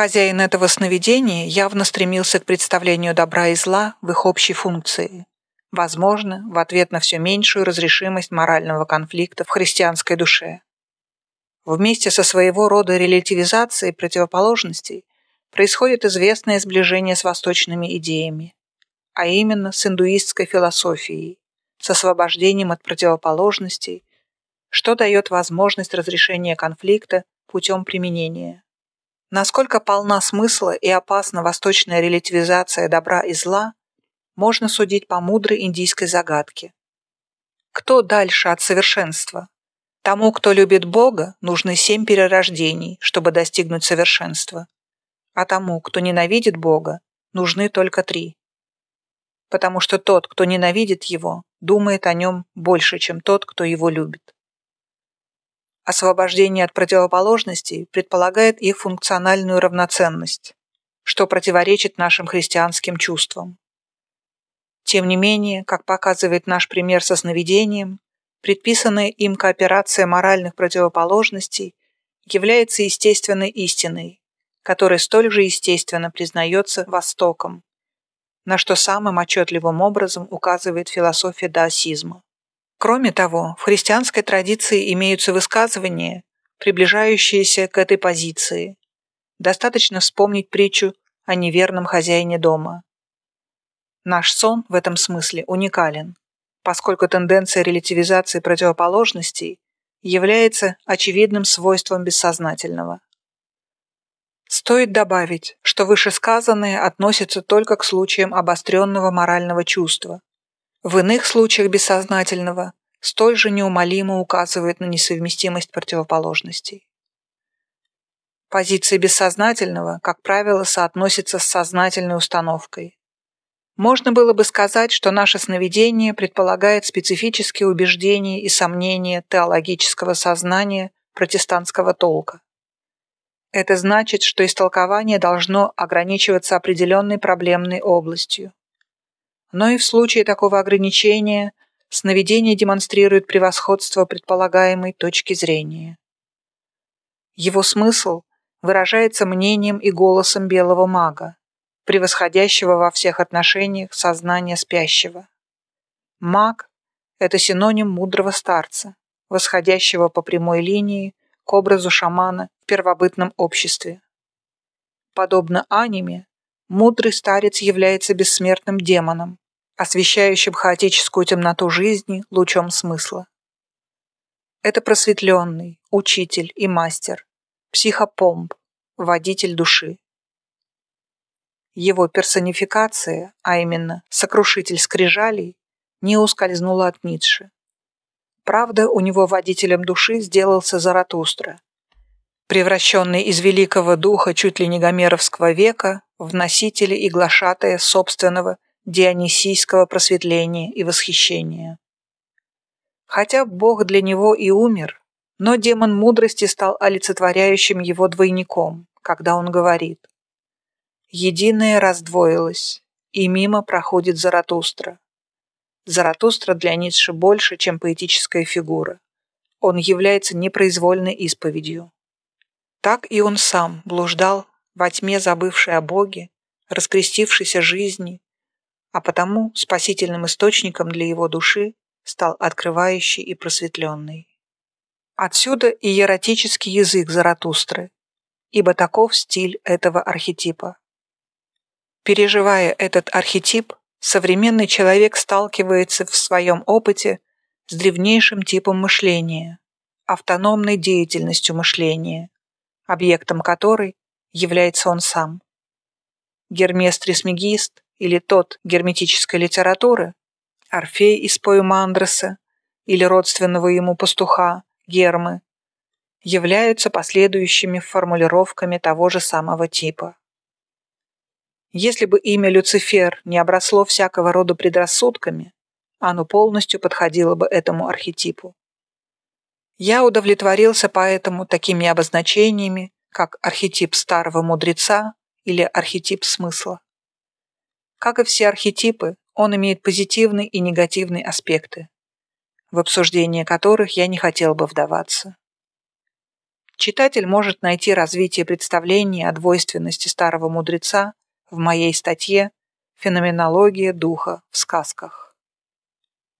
Хозяин этого сновидения явно стремился к представлению добра и зла в их общей функции. Возможно, в ответ на все меньшую разрешимость морального конфликта в христианской душе. Вместе со своего рода релятивизацией противоположностей происходит известное сближение с восточными идеями, а именно с индуистской философией, с освобождением от противоположностей, что дает возможность разрешения конфликта путем применения. Насколько полна смысла и опасна восточная релятивизация добра и зла, можно судить по мудрой индийской загадке. Кто дальше от совершенства? Тому, кто любит Бога, нужны семь перерождений, чтобы достигнуть совершенства. А тому, кто ненавидит Бога, нужны только три. Потому что тот, кто ненавидит Его, думает о нем больше, чем тот, кто его любит. Освобождение от противоположностей предполагает их функциональную равноценность, что противоречит нашим христианским чувствам. Тем не менее, как показывает наш пример со сновидением, предписанная им кооперация моральных противоположностей является естественной истиной, которая столь же естественно признается Востоком, на что самым отчетливым образом указывает философия даосизма. Кроме того, в христианской традиции имеются высказывания, приближающиеся к этой позиции. Достаточно вспомнить притчу о неверном хозяине дома. Наш сон в этом смысле уникален, поскольку тенденция релятивизации противоположностей является очевидным свойством бессознательного. Стоит добавить, что вышесказанное относится только к случаям обостренного морального чувства. В иных случаях бессознательного столь же неумолимо указывает на несовместимость противоположностей. Позиция бессознательного, как правило, соотносится с сознательной установкой. Можно было бы сказать, что наше сновидение предполагает специфические убеждения и сомнения теологического сознания протестантского толка. Это значит, что истолкование должно ограничиваться определенной проблемной областью. Но и в случае такого ограничения сновидение демонстрирует превосходство предполагаемой точки зрения. Его смысл выражается мнением и голосом белого мага, превосходящего во всех отношениях сознание спящего. Маг – это синоним мудрого старца, восходящего по прямой линии к образу шамана в первобытном обществе. Подобно аниме, мудрый старец является бессмертным демоном, освещающим хаотическую темноту жизни лучом смысла. Это просветленный, учитель и мастер, психопомп, водитель души. Его персонификация, а именно сокрушитель скрижалей, не ускользнула от Ницше. Правда, у него водителем души сделался Заратустра, превращенный из великого духа чуть ли не гомеровского века в носителя и глашатая собственного дионисийского просветления и восхищения. Хотя Бог для него и умер, но демон мудрости стал олицетворяющим его двойником, когда он говорит «Единое раздвоилось, и мимо проходит Заратустра. Заратустра для Ницше больше, чем поэтическая фигура. Он является непроизвольной исповедью. Так и он сам блуждал во тьме, забывший о Боге, раскрестившейся жизни, а потому спасительным источником для его души стал открывающий и просветленный. Отсюда и еротический язык Заратустры, ибо таков стиль этого архетипа. Переживая этот архетип, современный человек сталкивается в своем опыте с древнейшим типом мышления, автономной деятельностью мышления, объектом которой является он сам. Гермес Трисмегист или тот герметической литературы, Орфей из поэма Андреса или родственного ему пастуха Гермы, являются последующими формулировками того же самого типа. Если бы имя Люцифер не обросло всякого рода предрассудками, оно полностью подходило бы этому архетипу. Я удовлетворился поэтому такими обозначениями, как архетип старого мудреца или архетип смысла. Как и все архетипы, он имеет позитивные и негативные аспекты, в обсуждение которых я не хотел бы вдаваться. Читатель может найти развитие представления о двойственности старого мудреца в моей статье «Феноменология духа в сказках».